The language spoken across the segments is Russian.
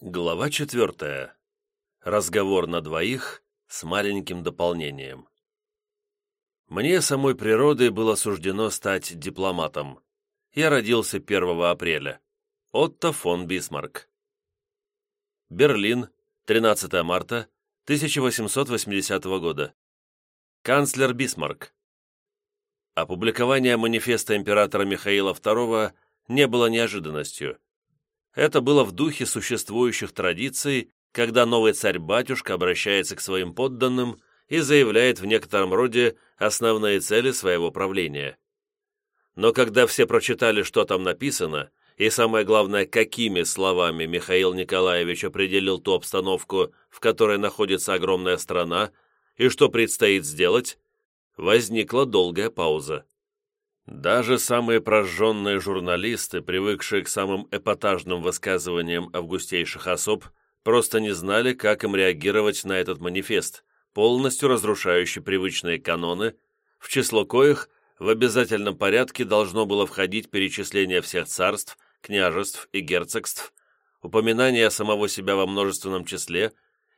Глава четвертая. Разговор на двоих с маленьким дополнением. Мне самой природой было суждено стать дипломатом. Я родился 1 апреля. Отто фон Бисмарк. Берлин, 13 марта 1880 года. Канцлер Бисмарк. Опубликование манифеста императора Михаила II не было неожиданностью это было в духе существующих традиций, когда новый царь-батюшка обращается к своим подданным и заявляет в некотором роде основные цели своего правления. Но когда все прочитали, что там написано, и самое главное, какими словами Михаил Николаевич определил ту обстановку, в которой находится огромная страна, и что предстоит сделать, возникла долгая пауза. Даже самые прожженные журналисты, привыкшие к самым эпатажным высказываниям августейших особ, просто не знали, как им реагировать на этот манифест, полностью разрушающий привычные каноны, в число коих в обязательном порядке должно было входить перечисление всех царств, княжеств и герцогств, упоминание самого себя во множественном числе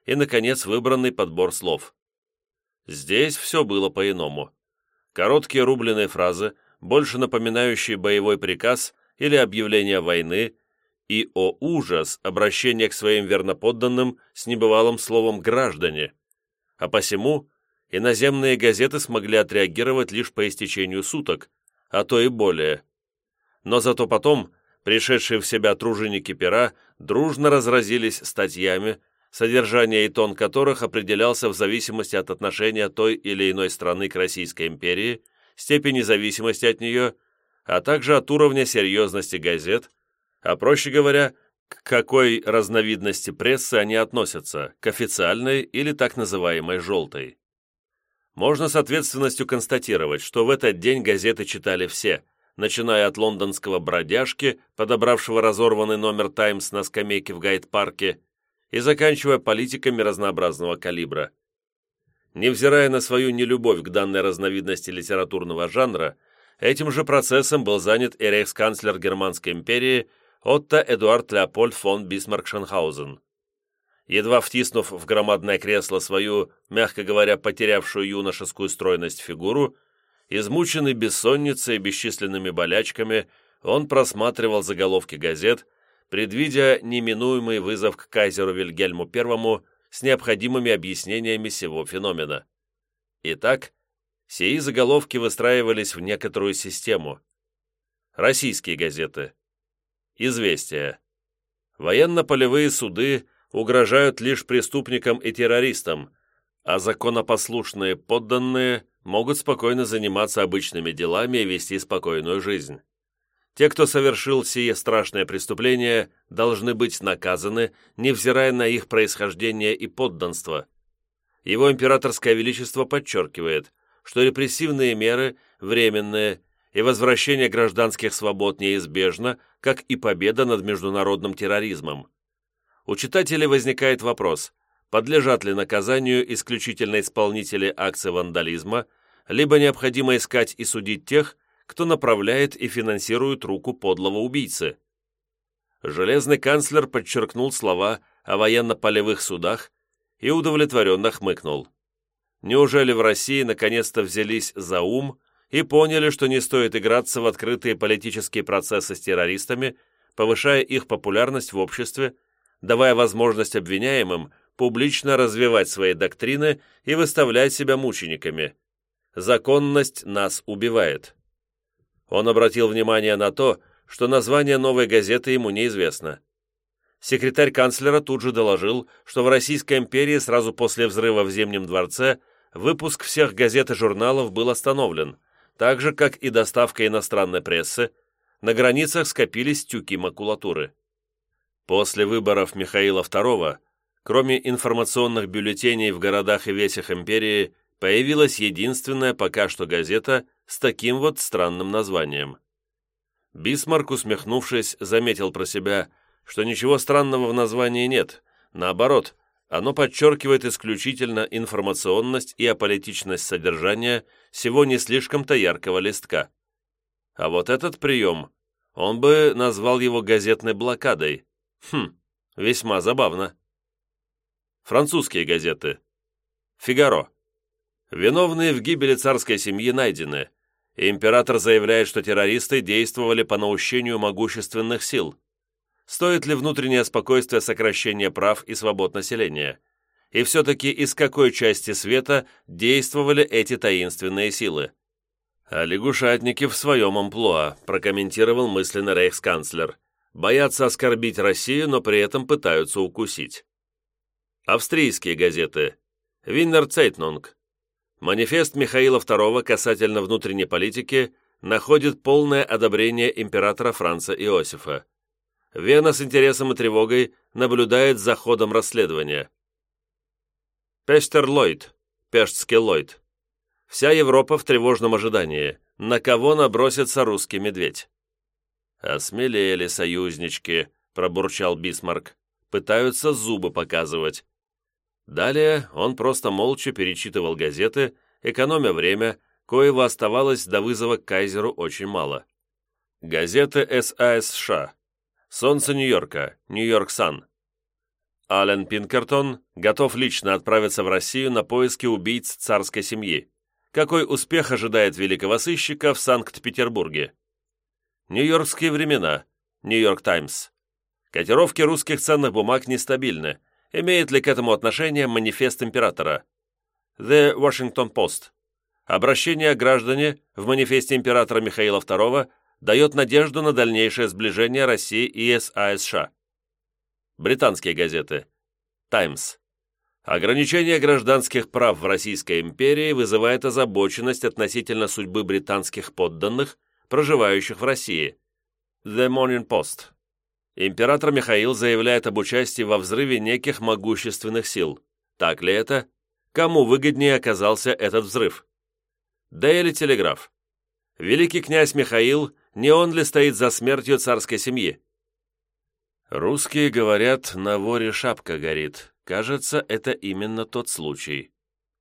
и, наконец, выбранный подбор слов. Здесь все было по-иному. Короткие рубленые фразы – больше напоминающие боевой приказ или объявление войны, и, о ужас, обращение к своим верноподданным с небывалым словом «граждане». А посему иноземные газеты смогли отреагировать лишь по истечению суток, а то и более. Но зато потом пришедшие в себя труженики пера дружно разразились статьями, содержание и тон которых определялся в зависимости от отношения той или иной страны к Российской империи степени зависимости от нее, а также от уровня серьезности газет, а проще говоря, к какой разновидности прессы они относятся, к официальной или так называемой «желтой». Можно с ответственностью констатировать, что в этот день газеты читали все, начиная от лондонского бродяжки, подобравшего разорванный номер «Таймс» на скамейке в гайд-парке, и заканчивая политиками разнообразного калибра. Невзирая на свою нелюбовь к данной разновидности литературного жанра, этим же процессом был занят и рейхсканцлер Германской империи Отто Эдуард Леопольд фон Бисмарк-Шенхаузен. Едва втиснув в громадное кресло свою, мягко говоря, потерявшую юношескую стройность фигуру, измученный бессонницей и бесчисленными болячками, он просматривал заголовки газет, предвидя неминуемый вызов к кайзеру Вильгельму I с необходимыми объяснениями всего феномена. Итак, сии заголовки выстраивались в некоторую систему. Российские газеты. Известия. Военно-полевые суды угрожают лишь преступникам и террористам, а законопослушные подданные могут спокойно заниматься обычными делами и вести спокойную жизнь. Те, кто совершил сие страшное преступление, должны быть наказаны, невзирая на их происхождение и подданство. Его императорское величество подчеркивает, что репрессивные меры временные и возвращение гражданских свобод неизбежно, как и победа над международным терроризмом. У читателей возникает вопрос, подлежат ли наказанию исключительно исполнители акций вандализма, либо необходимо искать и судить тех, кто направляет и финансирует руку подлого убийцы. Железный канцлер подчеркнул слова о военно-полевых судах и удовлетворенно хмыкнул. Неужели в России наконец-то взялись за ум и поняли, что не стоит играться в открытые политические процессы с террористами, повышая их популярность в обществе, давая возможность обвиняемым публично развивать свои доктрины и выставлять себя мучениками. Законность нас убивает. Он обратил внимание на то, что название новой газеты ему неизвестно. Секретарь канцлера тут же доложил, что в Российской империи сразу после взрыва в Зимнем дворце выпуск всех газет и журналов был остановлен, так же, как и доставка иностранной прессы, на границах скопились тюки макулатуры. После выборов Михаила II, кроме информационных бюллетеней в городах и весях империи, появилась единственная пока что газета с таким вот странным названием. Бисмарк, усмехнувшись, заметил про себя, что ничего странного в названии нет, наоборот, оно подчеркивает исключительно информационность и аполитичность содержания всего не слишком-то яркого листка. А вот этот прием, он бы назвал его газетной блокадой. Хм, Весьма забавно. Французские газеты. «Фигаро». Виновные в гибели царской семьи найдены. Император заявляет, что террористы действовали по наущению могущественных сил. Стоит ли внутреннее спокойствие сокращения прав и свобод населения? И все-таки из какой части света действовали эти таинственные силы? А лягушатники в своем амплуа, прокомментировал мысленно рейхсканцлер. Боятся оскорбить Россию, но при этом пытаются укусить. Австрийские газеты. Виннер Цейтнунг. Манифест Михаила II касательно внутренней политики находит полное одобрение императора Франца Иосифа. Вена с интересом и тревогой наблюдает за ходом расследования. Пестер Ллойд, Пештский Ллойд. Вся Европа в тревожном ожидании. На кого набросится русский медведь? «Осмелели союзнички», — пробурчал Бисмарк. «Пытаются зубы показывать». Далее он просто молча перечитывал газеты, экономя время, коего оставалось до вызова к кайзеру очень мало. Газеты САСШ. Солнце Нью-Йорка, Нью-Йорк Сан. Ален Пинкертон готов лично отправиться в Россию на поиски убийц царской семьи. Какой успех ожидает великого сыщика в Санкт-Петербурге? Нью-Йоркские времена. Нью-Йорк Таймс. Котировки русских ценных бумаг нестабильны. Имеет ли к этому отношение манифест императора? The Washington Post. Обращение граждане в манифесте императора Михаила II дает надежду на дальнейшее сближение России и САСШ. Британские газеты. Таймс. Ограничение гражданских прав в Российской империи вызывает озабоченность относительно судьбы британских подданных, проживающих в России. The Morning Post. Император Михаил заявляет об участии во взрыве неких могущественных сил. Так ли это? Кому выгоднее оказался этот взрыв? Дейли Телеграф. Великий князь Михаил, не он ли стоит за смертью царской семьи? Русские говорят, на воре шапка горит. Кажется, это именно тот случай.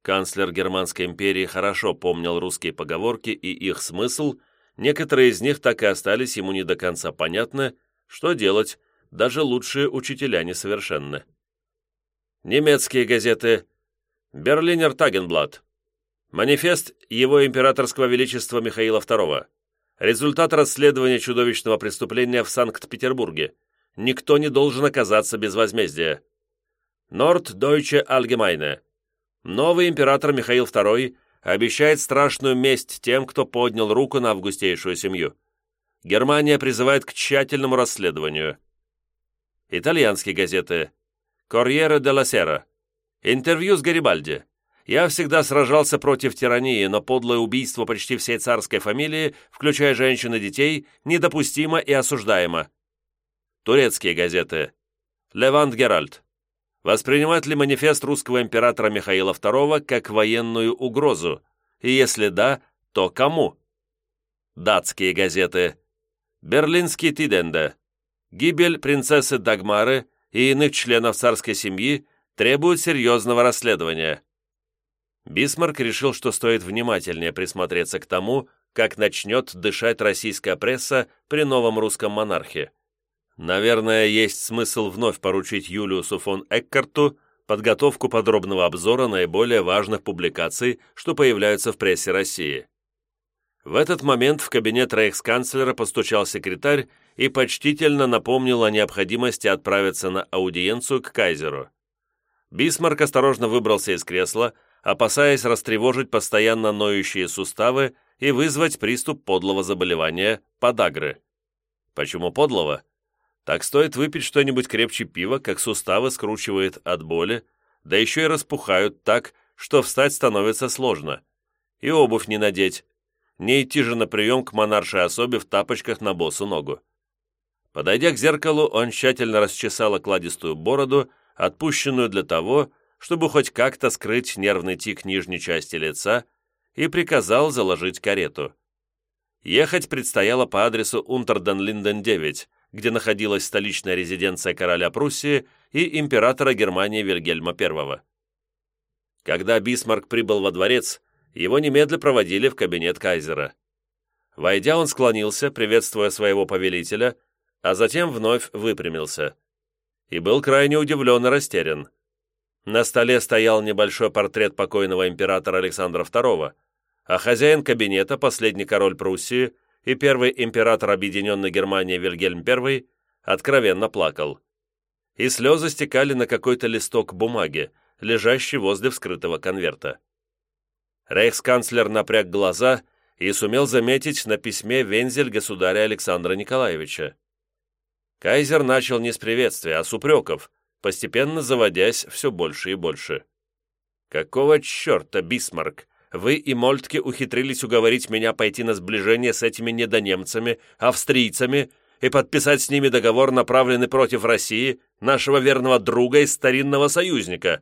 Канцлер Германской империи хорошо помнил русские поговорки и их смысл, некоторые из них так и остались ему не до конца понятны, что делать, даже лучшие учителя несовершенны. Немецкие газеты. «Берлинер Тагенблат», «Манифест Его Императорского Величества Михаила II», «Результат расследования чудовищного преступления в Санкт-Петербурге», «Никто не должен оказаться без возмездия», «Норд-Дойче Альгемайне», «Новый император Михаил II обещает страшную месть тем, кто поднял руку на августейшую семью». Германия призывает к тщательному расследованию. Итальянские газеты. Корьере де ла Сера. Интервью с Гарибальди. Я всегда сражался против тирании, но подлое убийство почти всей царской фамилии, включая женщин и детей, недопустимо и осуждаемо. Турецкие газеты. Левант Геральт. Воспринимать ли манифест русского императора Михаила II как военную угрозу? И если да, то кому? Датские газеты. Берлинский Тиденде. Гибель принцессы Дагмары и иных членов царской семьи требует серьезного расследования. Бисмарк решил, что стоит внимательнее присмотреться к тому, как начнет дышать российская пресса при новом русском монархе. Наверное, есть смысл вновь поручить Юлиусу фон Эккарту подготовку подробного обзора наиболее важных публикаций, что появляются в прессе России. В этот момент в кабинет рейхсканцлера постучал секретарь и почтительно напомнил о необходимости отправиться на аудиенцию к кайзеру. Бисмарк осторожно выбрался из кресла, опасаясь растревожить постоянно ноющие суставы и вызвать приступ подлого заболевания – подагры. Почему подлого? Так стоит выпить что-нибудь крепче пива, как суставы скручивает от боли, да еще и распухают так, что встать становится сложно. И обувь не надеть, не идти же на прием к монаршей особе в тапочках на босу ногу. Подойдя к зеркалу, он тщательно расчесал окладистую бороду, отпущенную для того, чтобы хоть как-то скрыть нервный тик нижней части лица, и приказал заложить карету. Ехать предстояло по адресу Унтерден-Линден 9, где находилась столичная резиденция короля Пруссии и императора Германии Вильгельма I. Когда Бисмарк прибыл во дворец, его немедля проводили в кабинет кайзера. Войдя, он склонился, приветствуя своего повелителя, а затем вновь выпрямился. и был крайне удивлен и растерян. На столе стоял небольшой портрет покойного императора Александра II, а хозяин кабинета, последний король Пруссии и первый император Объединенной Германии Вильгельм I, откровенно плакал. И слезы стекали на какой-то листок бумаги, лежащий возле вскрытого конверта. Рейхсканцлер напряг глаза и сумел заметить на письме вензель государя Александра Николаевича. Кайзер начал не с приветствия, а с упреков, постепенно заводясь все больше и больше. «Какого черта, Бисмарк? Вы и Мольтке ухитрились уговорить меня пойти на сближение с этими недонемцами, австрийцами, и подписать с ними договор, направленный против России, нашего верного друга и старинного союзника.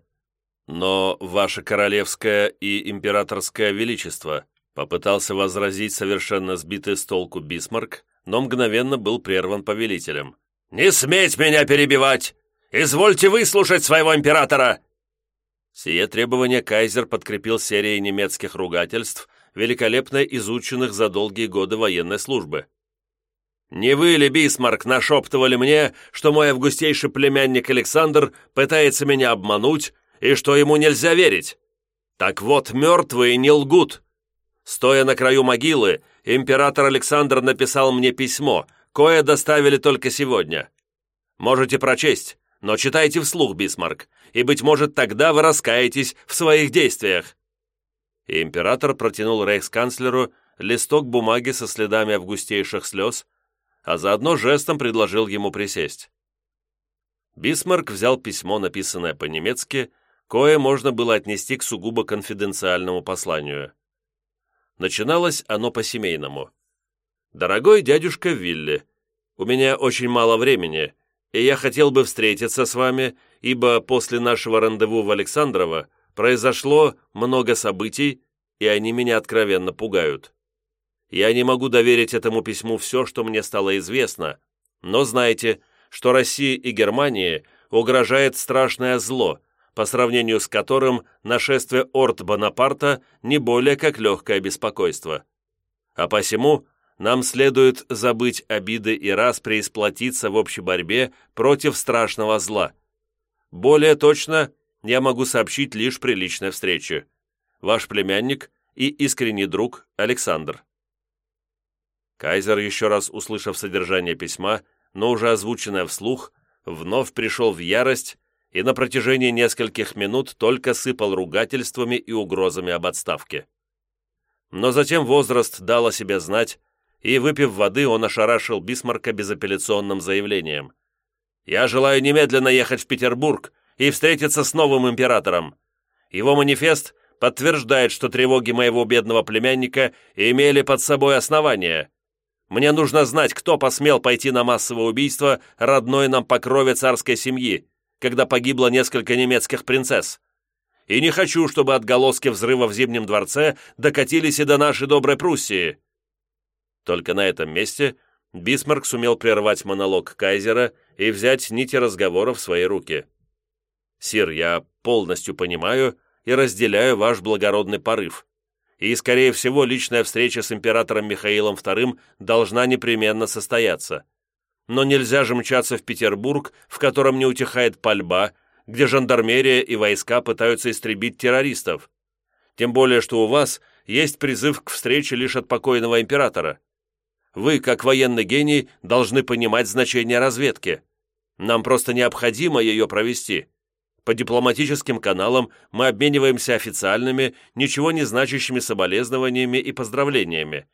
Но ваше королевское и императорское величество, попытался возразить совершенно сбитый с толку Бисмарк, но мгновенно был прерван повелителем. «Не сметь меня перебивать! Извольте выслушать своего императора!» Сие требование кайзер подкрепил серией немецких ругательств, великолепно изученных за долгие годы военной службы. «Не вы ли, Бисмарк, нашептывали мне, что мой августейший племянник Александр пытается меня обмануть и что ему нельзя верить? Так вот, мертвые не лгут. Стоя на краю могилы, император Александр написал мне письмо, кое доставили только сегодня. Можете прочесть, но читайте вслух, Бисмарк, и, быть может, тогда вы раскаетесь в своих действиях». И император протянул рейхсканцлеру листок бумаги со следами августейших слез, а заодно жестом предложил ему присесть. Бисмарк взял письмо, написанное по-немецки, кое можно было отнести к сугубо конфиденциальному посланию. Начиналось оно по-семейному. «Дорогой дядюшка Вилли, у меня очень мало времени, и я хотел бы встретиться с вами, ибо после нашего рандеву в Александрово произошло много событий, и они меня откровенно пугают. Я не могу доверить этому письму все, что мне стало известно, но знайте, что России и Германии угрожает страшное зло, по сравнению с которым нашествие Орд Бонапарта не более как легкое беспокойство. А посему нам следует забыть обиды и раз преисплатиться в общей борьбе против страшного зла. Более точно я могу сообщить лишь при личной встрече. Ваш племянник и искренний друг Александр. Кайзер, еще раз услышав содержание письма, но уже озвученное вслух, вновь пришел в ярость и на протяжении нескольких минут только сыпал ругательствами и угрозами об отставке. Но затем возраст дал о себе знать, и, выпив воды, он ошарашил Бисмарка безапелляционным заявлением. «Я желаю немедленно ехать в Петербург и встретиться с новым императором. Его манифест подтверждает, что тревоги моего бедного племянника имели под собой основания. Мне нужно знать, кто посмел пойти на массовое убийство родной нам по крови царской семьи, когда погибло несколько немецких принцесс. И не хочу, чтобы отголоски взрыва в Зимнем дворце докатились и до нашей доброй Пруссии. Только на этом месте Бисмарк сумел прервать монолог Кайзера и взять нити разговора в свои руки. «Сир, я полностью понимаю и разделяю ваш благородный порыв, и, скорее всего, личная встреча с императором Михаилом II должна непременно состояться. Но нельзя же мчаться в Петербург, в котором не утихает пальба, где жандармерия и войска пытаются истребить террористов. Тем более, что у вас есть призыв к встрече лишь от покойного императора. Вы, как военный гений, должны понимать значение разведки. Нам просто необходимо ее провести. По дипломатическим каналам мы обмениваемся официальными, ничего не значащими соболезнованиями и поздравлениями.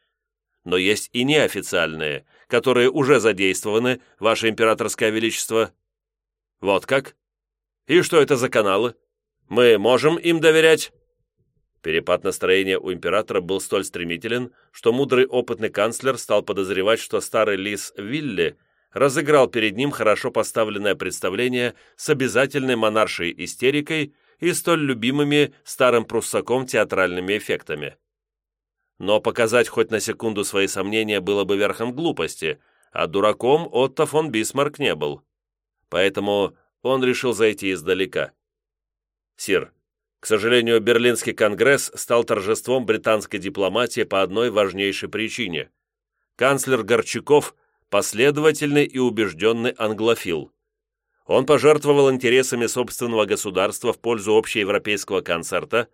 Но есть и неофициальные, которые уже задействованы, Ваше Императорское Величество. Вот как? И что это за каналы? Мы можем им доверять? Перепад настроения у императора был столь стремителен, что мудрый опытный канцлер стал подозревать, что старый лис Вилли разыграл перед ним хорошо поставленное представление с обязательной монаршей истерикой и столь любимыми старым пруссаком театральными эффектами. Но показать хоть на секунду свои сомнения было бы верхом глупости, а дураком Отто фон Бисмарк не был. Поэтому он решил зайти издалека. «Сир, к сожалению, Берлинский конгресс стал торжеством британской дипломатии по одной важнейшей причине. Канцлер Горчаков – последовательный и убежденный англофил. Он пожертвовал интересами собственного государства в пользу общеевропейского концерта,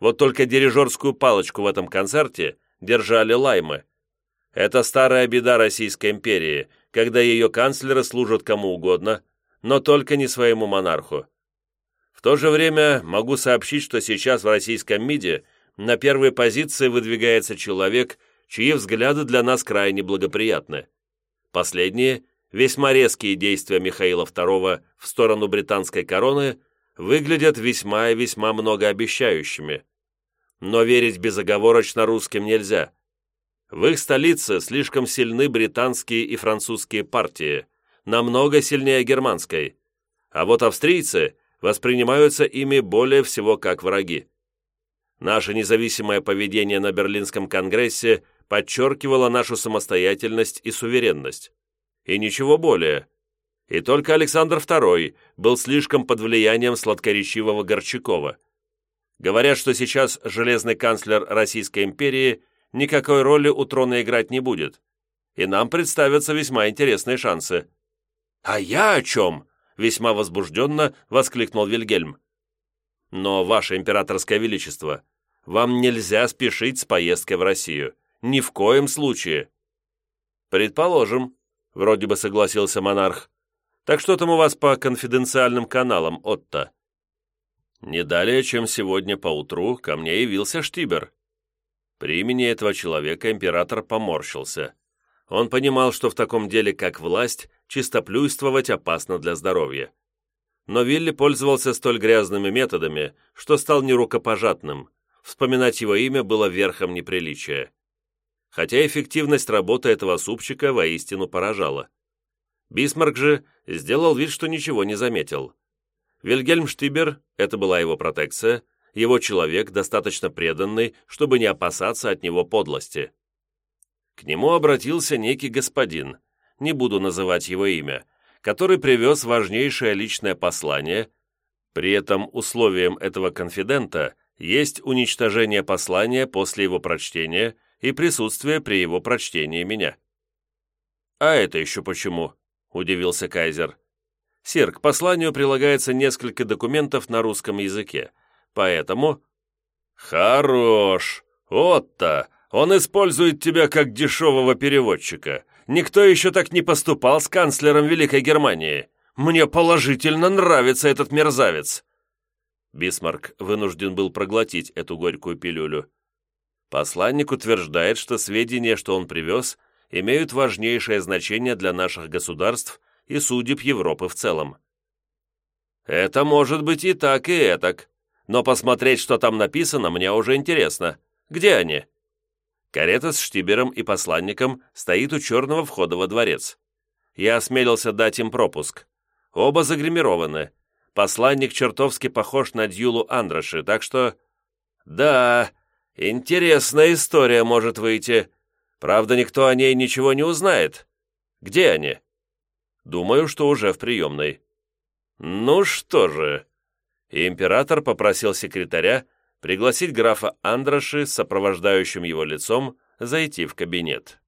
вот только дирижерскую палочку в этом концерте держали лаймы. Это старая беда Российской империи, когда ее канцлеры служат кому угодно, но только не своему монарху. В то же время могу сообщить, что сейчас в российском МИДе на первой позиции выдвигается человек, чьи взгляды для нас крайне благоприятны. Последние, весьма резкие действия Михаила II в сторону британской короны выглядят весьма и весьма многообещающими. Но верить безоговорочно русским нельзя. В их столице слишком сильны британские и французские партии, намного сильнее германской, а вот австрийцы воспринимаются ими более всего как враги. Наше независимое поведение на Берлинском конгрессе подчеркивало нашу самостоятельность и суверенность. И ничего более. И только Александр II был слишком под влиянием сладкоречивого Горчакова. Говорят, что сейчас железный канцлер Российской империи никакой роли у трона играть не будет, и нам представятся весьма интересные шансы. «А я о чем?» — весьма возбужденно воскликнул Вильгельм. «Но, Ваше Императорское Величество, вам нельзя спешить с поездкой в Россию. Ни в коем случае». «Предположим», — вроде бы согласился монарх. «Так что там у вас по конфиденциальным каналам, Отто?» Не далее, чем сегодня поутру, ко мне явился Штибер. При имени этого человека император поморщился. Он понимал, что в таком деле, как власть, чистоплюйствовать опасно для здоровья. Но Вилли пользовался столь грязными методами, что стал нерукопожатным. Вспоминать его имя было верхом неприличия. Хотя эффективность работы этого супчика воистину поражала. Бисмарк же сделал вид, что ничего не заметил. Вильгельм Штибер, это была его протекция, его человек, достаточно преданный, чтобы не опасаться от него подлости. К нему обратился некий господин, не буду называть его имя, который привез важнейшее личное послание, при этом условием этого конфидента есть уничтожение послания после его прочтения и присутствие при его прочтении меня. «А это еще почему?» – удивился Кайзер. «Сир, к посланию прилагается несколько документов на русском языке, поэтому...» «Хорош! Отто! Он использует тебя как дешевого переводчика. Никто еще так не поступал с канцлером Великой Германии. Мне положительно нравится этот мерзавец!» Бисмарк вынужден был проглотить эту горькую пилюлю. Посланник утверждает, что сведения, что он привез, имеют важнейшее значение для наших государств и судеб Европы в целом. Это может быть и так, и этак, но посмотреть, что там написано, мне уже интересно. Где они? Карета с штибером и посланником стоит у черного входа во дворец. Я осмелился дать им пропуск. Оба загримированы. Посланник чертовски похож на Дьюлу Андраши, так что... Да, интересная история может выйти. Правда, никто о ней ничего не узнает. Где они? Думаю, что уже в приемной. Ну что же... император попросил секретаря пригласить графа Андраши с сопровождающим его лицом зайти в кабинет.